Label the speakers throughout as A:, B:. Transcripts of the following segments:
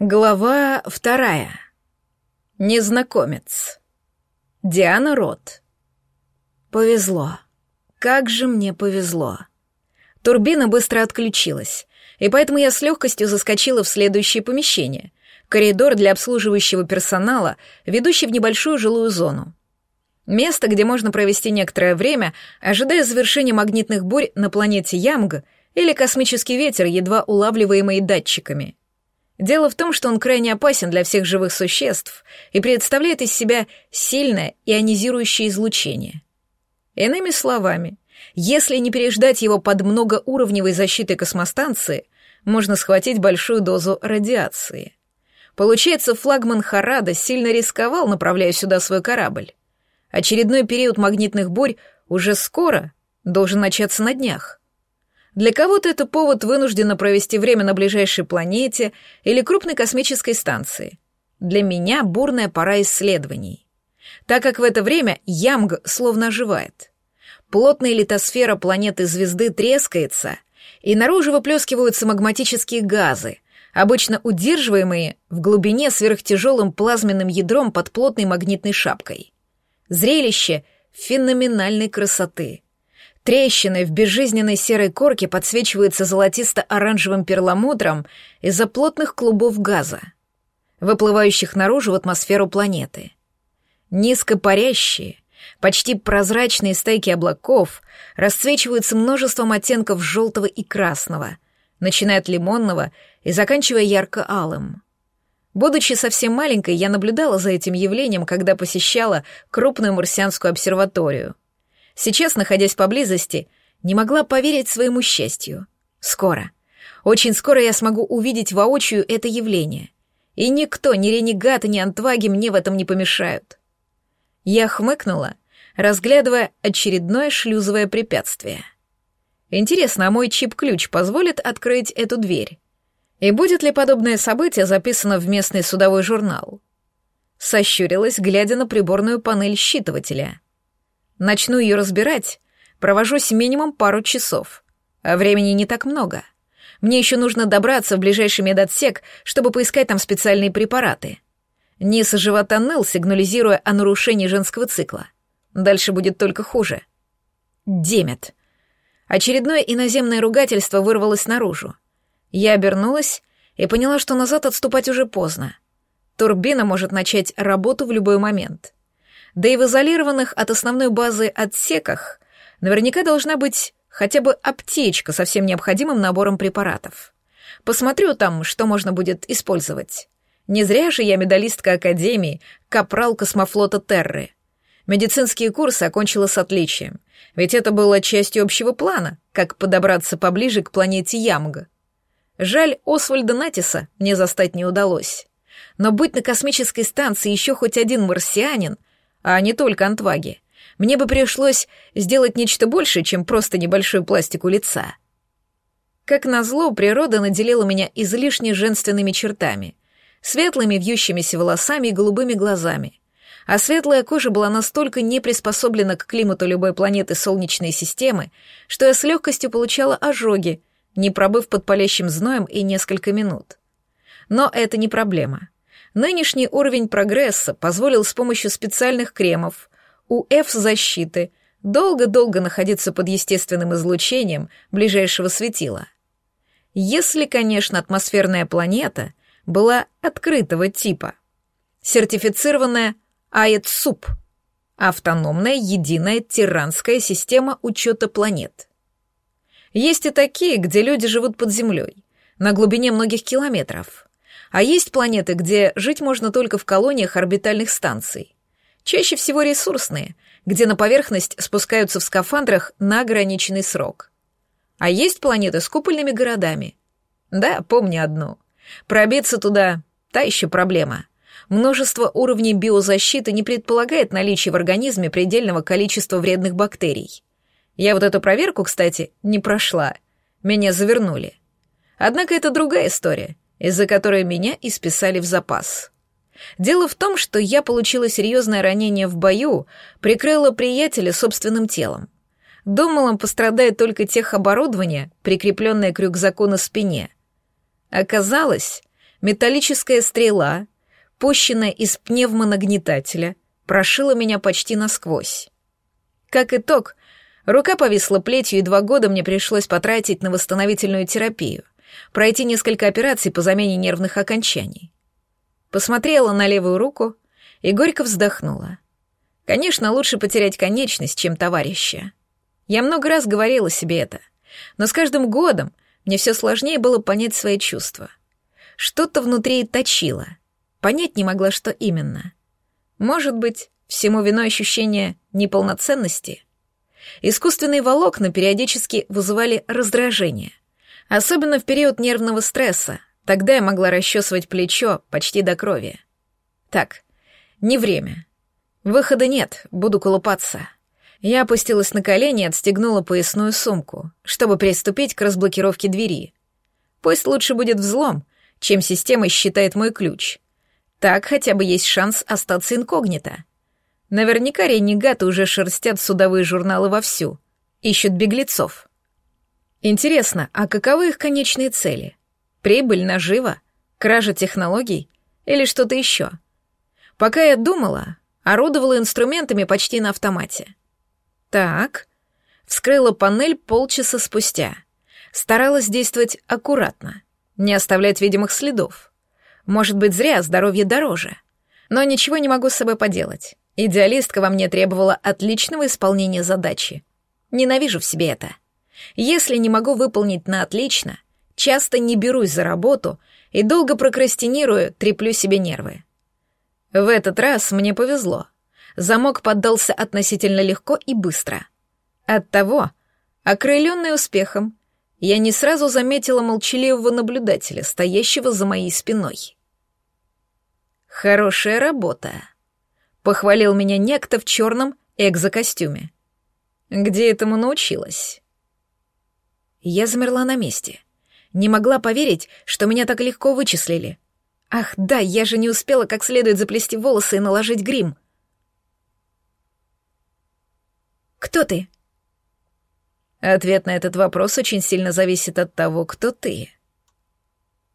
A: Глава вторая. Незнакомец. Диана Рот. Повезло. Как же мне повезло. Турбина быстро отключилась, и поэтому я с легкостью заскочила в следующее помещение. Коридор для обслуживающего персонала, ведущий в небольшую жилую зону. Место, где можно провести некоторое время, ожидая завершения магнитных бурь на планете Ямг или космический ветер, едва улавливаемый датчиками — Дело в том, что он крайне опасен для всех живых существ и представляет из себя сильное ионизирующее излучение. Иными словами, если не переждать его под многоуровневой защитой космостанции, можно схватить большую дозу радиации. Получается, флагман Харада сильно рисковал, направляя сюда свой корабль. Очередной период магнитных бурь уже скоро должен начаться на днях. Для кого-то это повод вынужденно провести время на ближайшей планете или крупной космической станции. Для меня бурная пора исследований. Так как в это время Ямг словно оживает. Плотная литосфера планеты-звезды трескается, и наружу выплескиваются магматические газы, обычно удерживаемые в глубине сверхтяжелым плазменным ядром под плотной магнитной шапкой. Зрелище феноменальной красоты — Трещины в безжизненной серой корке подсвечиваются золотисто-оранжевым перламутром из-за плотных клубов газа, выплывающих наружу в атмосферу планеты. Низко парящие, почти прозрачные стайки облаков расцвечиваются множеством оттенков желтого и красного, начиная от лимонного и заканчивая ярко-алым. Будучи совсем маленькой, я наблюдала за этим явлением, когда посещала крупную марсианскую обсерваторию — Сейчас, находясь поблизости, не могла поверить своему счастью. Скоро, очень скоро я смогу увидеть воочию это явление. И никто, ни ренегаты, ни антваги мне в этом не помешают. Я хмыкнула, разглядывая очередное шлюзовое препятствие. Интересно, а мой чип-ключ позволит открыть эту дверь? И будет ли подобное событие записано в местный судовой журнал? Сощурилась, глядя на приборную панель считывателя — Начну ее разбирать, провожусь минимум пару часов. А времени не так много. Мне еще нужно добраться в ближайший медотсек, чтобы поискать там специальные препараты. Низ живота ныл, сигнализируя о нарушении женского цикла. Дальше будет только хуже. Демет. Очередное иноземное ругательство вырвалось наружу. Я обернулась и поняла, что назад отступать уже поздно. Турбина может начать работу в любой момент. Да и в изолированных от основной базы отсеках наверняка должна быть хотя бы аптечка со всем необходимым набором препаратов. Посмотрю там, что можно будет использовать. Не зря же я медалистка Академии, капрал космофлота Терры. Медицинские курсы окончила с отличием, ведь это было частью общего плана, как подобраться поближе к планете Ямга. Жаль, Освальда Натиса мне застать не удалось. Но быть на космической станции еще хоть один марсианин а не только антваги. Мне бы пришлось сделать нечто большее, чем просто небольшую пластику лица. Как назло, природа наделила меня излишне женственными чертами, светлыми вьющимися волосами и голубыми глазами. А светлая кожа была настолько не приспособлена к климату любой планеты Солнечной системы, что я с легкостью получала ожоги, не пробыв под палящим зноем и несколько минут. Но это не проблема. Нынешний уровень прогресса позволил с помощью специальных кремов, УФ-защиты, долго-долго находиться под естественным излучением ближайшего светила. Если, конечно, атмосферная планета была открытого типа. Сертифицированная АЭТСУП — автономная единая тиранская система учета планет. Есть и такие, где люди живут под землей, на глубине многих километров — а есть планеты, где жить можно только в колониях орбитальных станций. Чаще всего ресурсные, где на поверхность спускаются в скафандрах на ограниченный срок. А есть планеты с купольными городами. Да, помню одну. Пробиться туда — та еще проблема. Множество уровней биозащиты не предполагает наличие в организме предельного количества вредных бактерий. Я вот эту проверку, кстати, не прошла. Меня завернули. Однако это другая история — из-за которой меня и списали в запас. Дело в том, что я получила серьезное ранение в бою, прикрыла приятеля собственным телом. Думал, он пострадает только техоборудование, прикрепленное к рюкзаку на спине. Оказалось, Металлическая стрела, пущенная из пневмонагнетателя, прошила меня почти насквозь. Как итог, рука повисла плетью, и два года мне пришлось потратить на восстановительную терапию, пройти несколько операций по замене нервных окончаний. Посмотрела на левую руку и горько вздохнула. Конечно, лучше потерять конечность, чем товарища. Я много раз говорила себе это, но с каждым годом мне все сложнее было понять свои чувства. Что-то внутри точило. Понять не могла, что именно. Может быть, всему виной ощущение неполноценности? Искусственные волокна периодически вызывали раздражение. Особенно в период нервного стресса. Тогда я могла расчесывать плечо почти до крови. Так, не время. Выхода нет, буду колупаться. Я опустилась на колени и отстегнула поясную сумку, чтобы приступить к разблокировке двери. Пусть лучше будет взлом, чем система считает мой ключ. Так хотя бы есть шанс остаться инкогнито. Наверняка ренегаты уже шерстят судовые журналы вовсю, ищут беглецов. Интересно, а каковы их конечные цели? Прибыль, нажива, кража технологий или что-то еще? Пока я думала, орудовала инструментами почти на автомате. Так, вскрыла панель полчаса спустя. Старалась действовать аккуратно, не оставлять видимых следов. Может быть, зря здоровье дороже. Но ничего не могу с собой поделать. Идеалистка во мне требовала отличного исполнения задачи. Ненавижу в себе это. Если не могу выполнить на отлично, часто не берусь за работу и долго прокрастинирую, треплю себе нервы. В этот раз мне повезло. Замок поддался относительно легко и быстро. Оттого, окрыленный успехом, я не сразу заметила молчаливого наблюдателя, стоящего за моей спиной. «Хорошая работа», — похвалил меня некто в черном экзокостюме. «Где этому научилась?» Я замерла на месте. Не могла поверить, что меня так легко вычислили. Ах, да, я же не успела как следует заплести волосы и наложить грим. «Кто ты?» Ответ на этот вопрос очень сильно зависит от того, кто ты.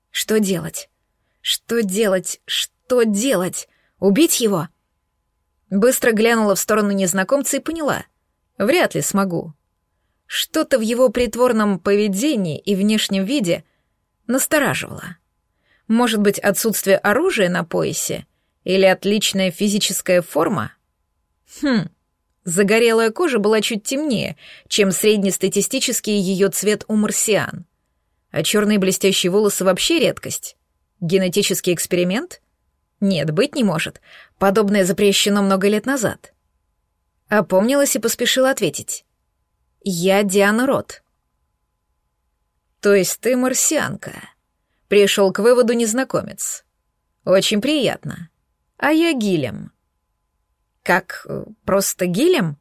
A: Что делать? Что делать? Что делать? Убить его? Быстро глянула в сторону незнакомца и поняла. Вряд ли смогу. Что-то в его притворном поведении и внешнем виде настораживало. Может быть, отсутствие оружия на поясе или отличная физическая форма? Хм, Загорелая кожа была чуть темнее, чем среднестатистический ее цвет у марсиан. А черные блестящие волосы вообще редкость. Генетический эксперимент? Нет, быть не может. Подобное запрещено много лет назад. Опомнилась и поспешила ответить. «Я Диана Рот». «То есть ты марсианка?» Пришел к выводу незнакомец. «Очень приятно. А я Гилем». Как, э, просто Гилем?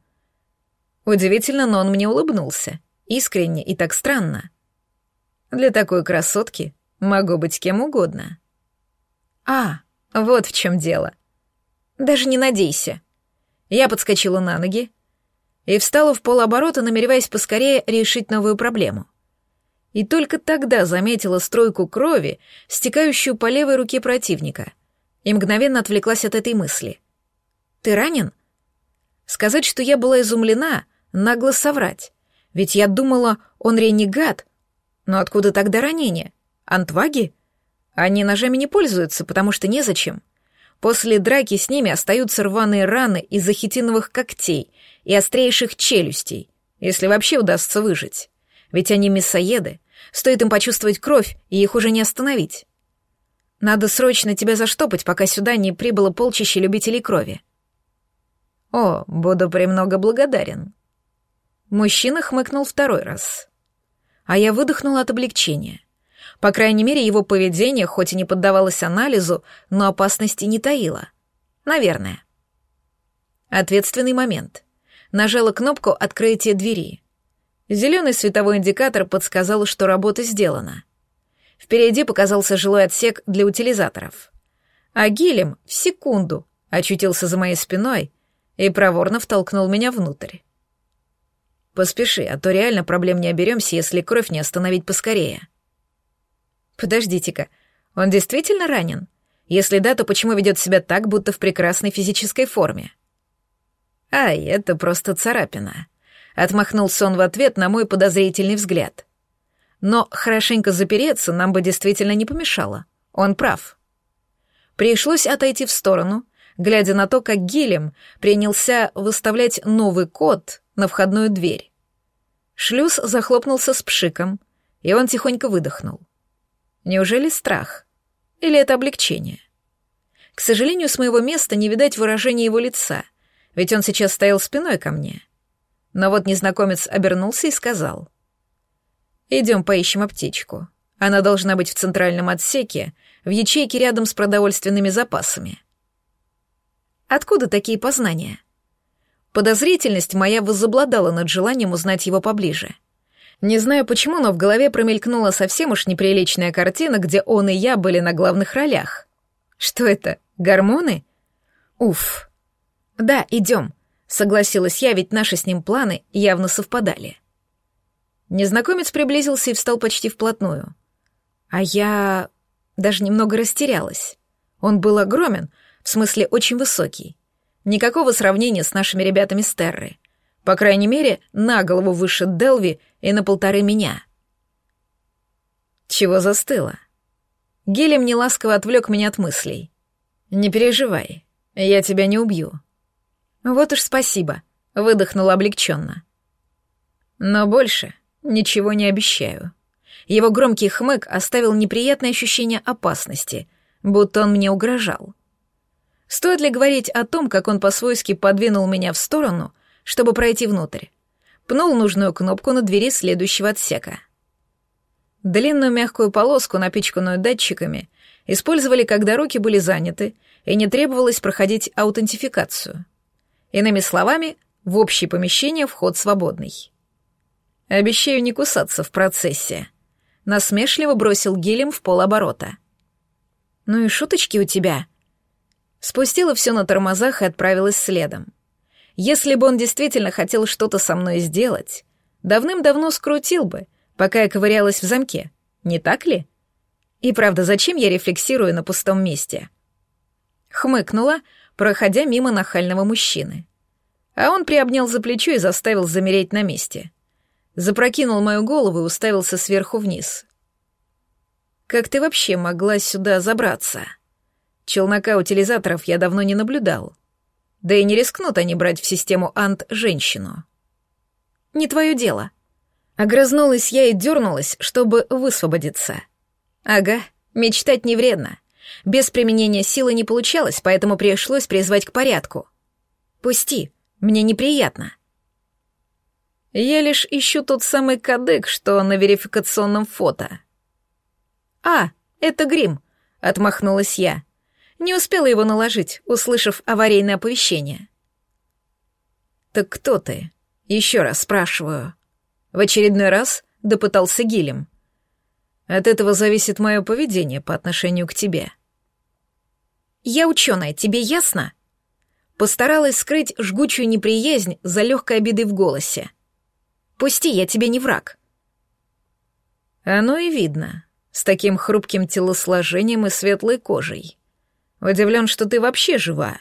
A: Удивительно, но он мне улыбнулся. Искренне и так странно. Для такой красотки могу быть кем угодно. А, вот в чем дело. Даже не надейся. Я подскочила на ноги и встала в полоборота, намереваясь поскорее решить новую проблему. И только тогда заметила стройку крови, стекающую по левой руке противника, и мгновенно отвлеклась от этой мысли. Ты ранен?» Сказать, что я была изумлена, нагло соврать. Ведь я думала, он ренегат. Но откуда тогда ранение? Антваги? Они ножами не пользуются, потому что незачем. После драки с ними остаются рваные раны из-за хитиновых когтей и острейших челюстей, если вообще удастся выжить. Ведь они мясоеды. Стоит им почувствовать кровь, и их уже не остановить. Надо срочно тебя заштопать, пока сюда не прибыло полчище любителей крови. «О, буду премного благодарен». Мужчина хмыкнул второй раз. А я выдохнула от облегчения. По крайней мере, его поведение, хоть и не поддавалось анализу, но опасности не таило. Наверное. Ответственный момент. Нажала кнопку открытия двери. Зеленый световой индикатор подсказал, что работа сделана. Впереди показался жилой отсек для утилизаторов. А Гилем в секунду очутился за моей спиной и проворно втолкнул меня внутрь. «Поспеши, а то реально проблем не оберемся, если кровь не остановить поскорее». «Подождите-ка, Он действительно ранен? Если да, то почему ведет себя так, будто в прекрасной физической форме? Ай, это просто царапина. Отмахнулся он в ответ на мой подозрительный взгляд. Но хорошенько запереться нам бы действительно не помешало. Он прав. Пришлось отойти в сторону, глядя на то, как Гилем принялся выставлять новый код на входную дверь. Шлюз захлопнулся с пшиком, и он тихонько выдохнул. Неужели страх? Или это облегчение? К сожалению, с моего места не видать выражения его лица, ведь он сейчас стоял спиной ко мне. Но вот незнакомец обернулся и сказал. «Идем поищем аптечку. Она должна быть в центральном отсеке, в ячейке рядом с продовольственными запасами». Откуда такие познания? Подозрительность моя возобладала над желанием узнать его поближе. Не знаю почему, но в голове промелькнула совсем уж неприличная картина, где он и я были на главных ролях. Что это, гормоны? Уф. Да, идем, согласилась я, ведь наши с ним планы явно совпадали. Незнакомец приблизился и встал почти вплотную. А я даже немного растерялась. Он был огромен, в смысле, очень высокий. Никакого сравнения с нашими ребятами с Терры. По крайней мере, на голову выше Делви и на полторы меня. Чего застыло? Гелем неласково отвлек меня от мыслей. «Не переживай, я тебя не убью». «Вот уж спасибо», — выдохнула облегченно. «Но больше ничего не обещаю». Его громкий хмык оставил неприятное ощущение опасности, будто он мне угрожал. Стоит ли говорить о том, как он по-свойски подвинул меня в сторону, чтобы пройти внутрь? Пнул нужную кнопку на двери следующего отсека. Длинную мягкую полоску, напичканную датчиками, использовали, когда руки были заняты, и не требовалось проходить аутентификацию. Иными словами, в общее помещение вход свободный. Обещаю не кусаться в процессе. Насмешливо бросил гелем в полоборота. «Ну и шуточки у тебя», Спустила все на тормозах и отправилась следом. Если бы он действительно хотел что-то со мной сделать, давным-давно скрутил бы, пока я ковырялась в замке, не так ли? И правда, зачем я рефлексирую на пустом месте? Хмыкнула, проходя мимо нахального мужчины. А он приобнял за плечо и заставил замереть на месте. Запрокинул мою голову и уставился сверху вниз. «Как ты вообще могла сюда забраться?» Челнока-утилизаторов я давно не наблюдал. Да и не рискнут они брать в систему Ант женщину. Не твое дело. Огрызнулась я и дернулась, чтобы высвободиться. Ага, мечтать не вредно. Без применения силы не получалось, поэтому пришлось призвать к порядку. Пусти, мне неприятно. Я лишь ищу тот самый кадык, что на верификационном фото. А, это грим, отмахнулась я. Не успела его наложить, услышав аварийное оповещение. «Так кто ты?» Еще раз спрашиваю. В очередной раз допытался Гилем. От этого зависит мое поведение по отношению к тебе. Я ученая, тебе ясно? Постаралась скрыть жгучую неприязнь за легкой обидой в голосе. Пусти, я тебе не враг. Оно и видно, с таким хрупким телосложением и светлой кожей. Удивлен, что ты вообще жива».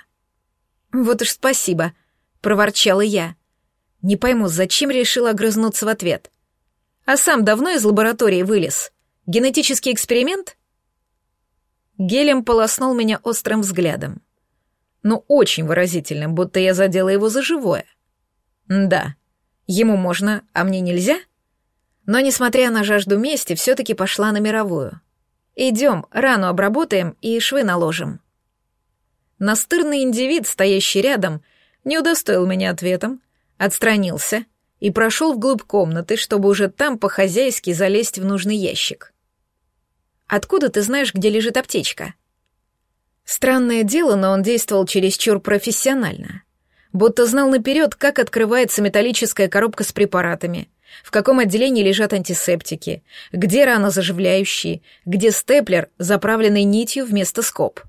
A: «Вот уж спасибо», — проворчала я. Не пойму, зачем решила огрызнуться в ответ. «А сам давно из лаборатории вылез? Генетический эксперимент?» Гелем полоснул меня острым взглядом. Ну, очень выразительным, будто я задела его за живое. Да, ему можно, а мне нельзя? Но, несмотря на жажду мести, все-таки пошла на мировую. Идем, рану обработаем и швы наложим. Настырный индивид, стоящий рядом, не удостоил меня ответом, отстранился и прошел вглубь комнаты, чтобы уже там по-хозяйски залезть в нужный ящик. «Откуда ты знаешь, где лежит аптечка?» Странное дело, но он действовал чересчур профессионально. Будто знал наперед, как открывается металлическая коробка с препаратами, в каком отделении лежат антисептики, где ранозаживляющие, где степлер, заправленный нитью вместо скоб.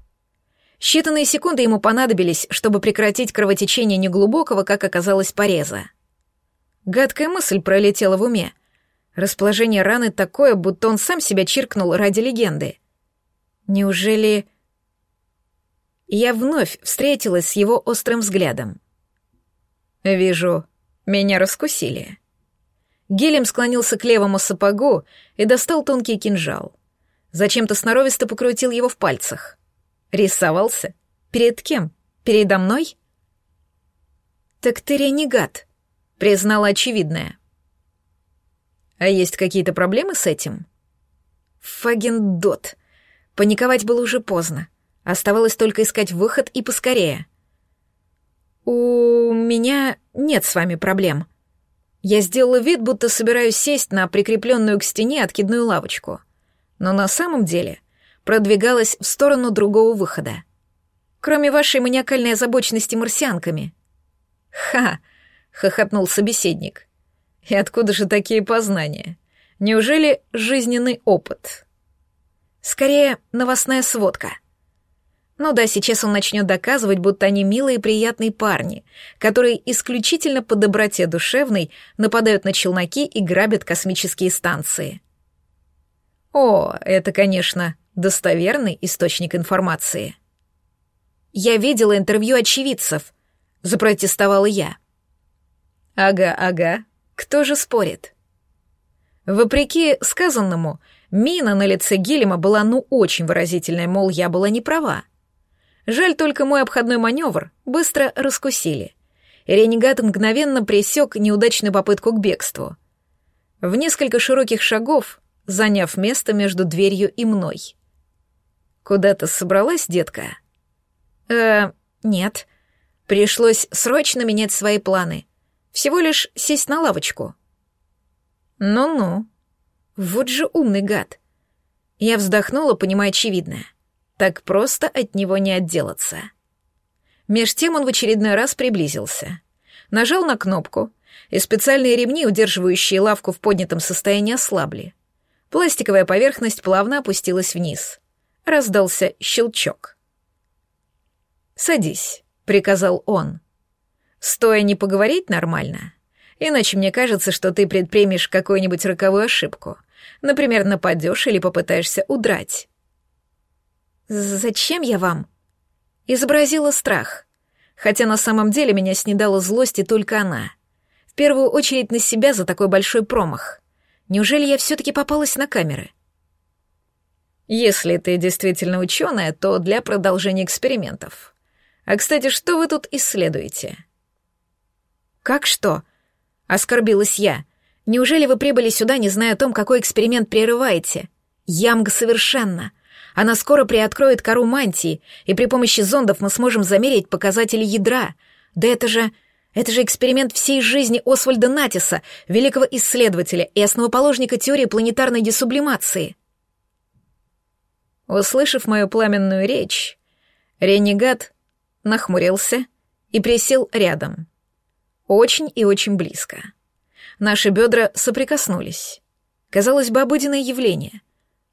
A: Считанные секунды ему понадобились, чтобы прекратить кровотечение неглубокого, как оказалось, пореза. Гадкая мысль пролетела в уме. Расположение раны такое, будто он сам себя чиркнул ради легенды. Неужели... Я вновь встретилась с его острым взглядом. «Вижу, меня раскусили». Гелем склонился к левому сапогу и достал тонкий кинжал. Зачем-то сноровисто покрутил его в пальцах. Рисовался? Перед кем? Передо мной? «Так ты ренегат», — признала очевидное. «А есть какие-то проблемы с этим?» «Фагендот», Паниковать было уже поздно. Оставалось только искать выход и поскорее. «У меня нет с вами проблем». Я сделала вид, будто собираюсь сесть на прикрепленную к стене откидную лавочку. Но на самом деле продвигалась в сторону другого выхода. Кроме вашей маниакальной озабоченности марсианками. «Ха!» — хохотнул собеседник. «И откуда же такие познания? Неужели жизненный опыт?» Скорее, новостная сводка. Ну да, сейчас он начнет доказывать, будто они милые и приятные парни, которые исключительно по доброте душевной нападают на челноки и грабят космические станции. О, это, конечно, достоверный источник информации. Я видела интервью очевидцев, запротестовала я. Ага, ага, кто же спорит? Вопреки сказанному, Мина на лице Гелема была ну очень выразительная, мол, я была не права. Жаль только мой обходной маневр быстро раскусили. Ренегат мгновенно пресек неудачную попытку к бегству. В несколько широких шагов, заняв место между дверью и мной. «Куда ты собралась, детка?» «Э, нет. Пришлось срочно менять свои планы. Всего лишь сесть на лавочку». «Ну-ну», вот же умный гад. Я вздохнула, понимая очевидное. Так просто от него не отделаться. Меж тем он в очередной раз приблизился. Нажал на кнопку, и специальные ремни, удерживающие лавку в поднятом состоянии, ослабли. Пластиковая поверхность плавно опустилась вниз. Раздался щелчок. «Садись», — приказал он. «Стоя не поговорить нормально?» Иначе мне кажется, что ты предпримешь какую-нибудь роковую ошибку. Например, нападешь или попытаешься удрать. «Зачем я вам?» Изобразила страх. Хотя на самом деле меня снедала злость и только она. В первую очередь на себя за такой большой промах. Неужели я все-таки попалась на камеры? Если ты действительно ученая, то для продолжения экспериментов. А, кстати, что вы тут исследуете? Как что? Оскорбилась я. Неужели вы прибыли сюда, не зная о том, какой эксперимент прерываете? Ямга совершенно. Она скоро приоткроет кору мантии, и при помощи зондов мы сможем замерить показатели ядра. Да это же... Это же эксперимент всей жизни Освальда Натиса, великого исследователя и основоположника теории планетарной десублимации. Услышав мою пламенную речь, ренегат нахмурился и присел рядом. Очень и очень близко. Наши бедра соприкоснулись. Казалось бы, обыденное явление,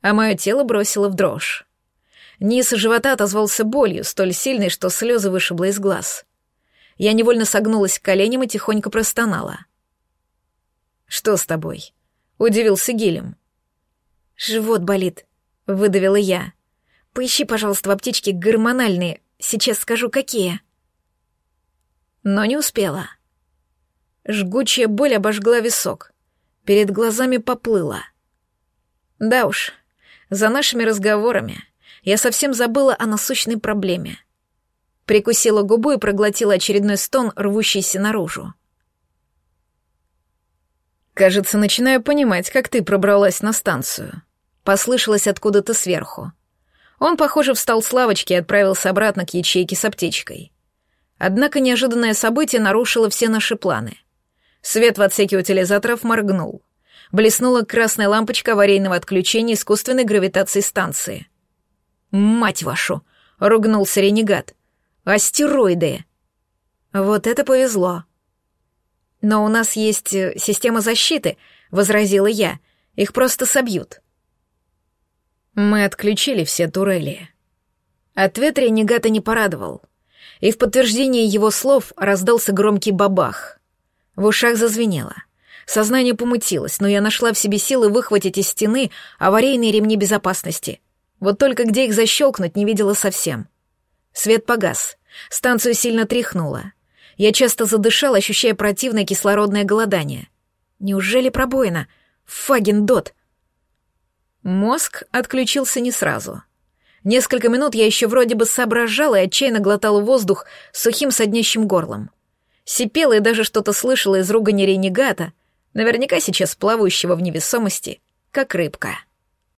A: а мое тело бросило в дрожь. Низ живота отозвался болью, столь сильной, что слезы вышибло из глаз. Я невольно согнулась к коленям и тихонько простонала. «Что с тобой?» — удивился Гилем. «Живот болит», — выдавила я. «Поищи, пожалуйста, в аптечке гормональные, сейчас скажу, какие». Но не успела. Жгучая боль обожгла висок. Перед глазами поплыла. Да уж, за нашими разговорами я совсем забыла о насущной проблеме. Прикусила губу и проглотила очередной стон, рвущийся наружу. «Кажется, начинаю понимать, как ты пробралась на станцию», — послышалось откуда-то сверху. Он, похоже, встал с лавочки и отправился обратно к ячейке с аптечкой. Однако неожиданное событие нарушило все наши планы — Свет в отсеке утилизаторов моргнул. Блеснула красная лампочка аварийного отключения искусственной гравитации станции. «Мать вашу!» — ругнулся ренегат. «Астероиды!» «Вот это повезло!» «Но у нас есть э, система защиты», — возразила я. «Их просто собьют». Мы отключили все турели. Ответ ренегата не порадовал. И в подтверждение его слов раздался громкий бабах. В ушах зазвенело. Сознание помутилось, но я нашла в себе силы выхватить из стены аварийные ремни безопасности. Вот только где их защелкнуть не видела совсем. Свет погас, станцию сильно тряхнуло. Я часто задышала, ощущая противное кислородное голодание. Неужели пробоина? Фагин дот! Мозг отключился не сразу. Несколько минут я еще вроде бы соображала и отчаянно глотала воздух сухим соднящим горлом. Сипела и даже что-то слышала из ругани ренегата, наверняка сейчас плавающего в невесомости, как рыбка.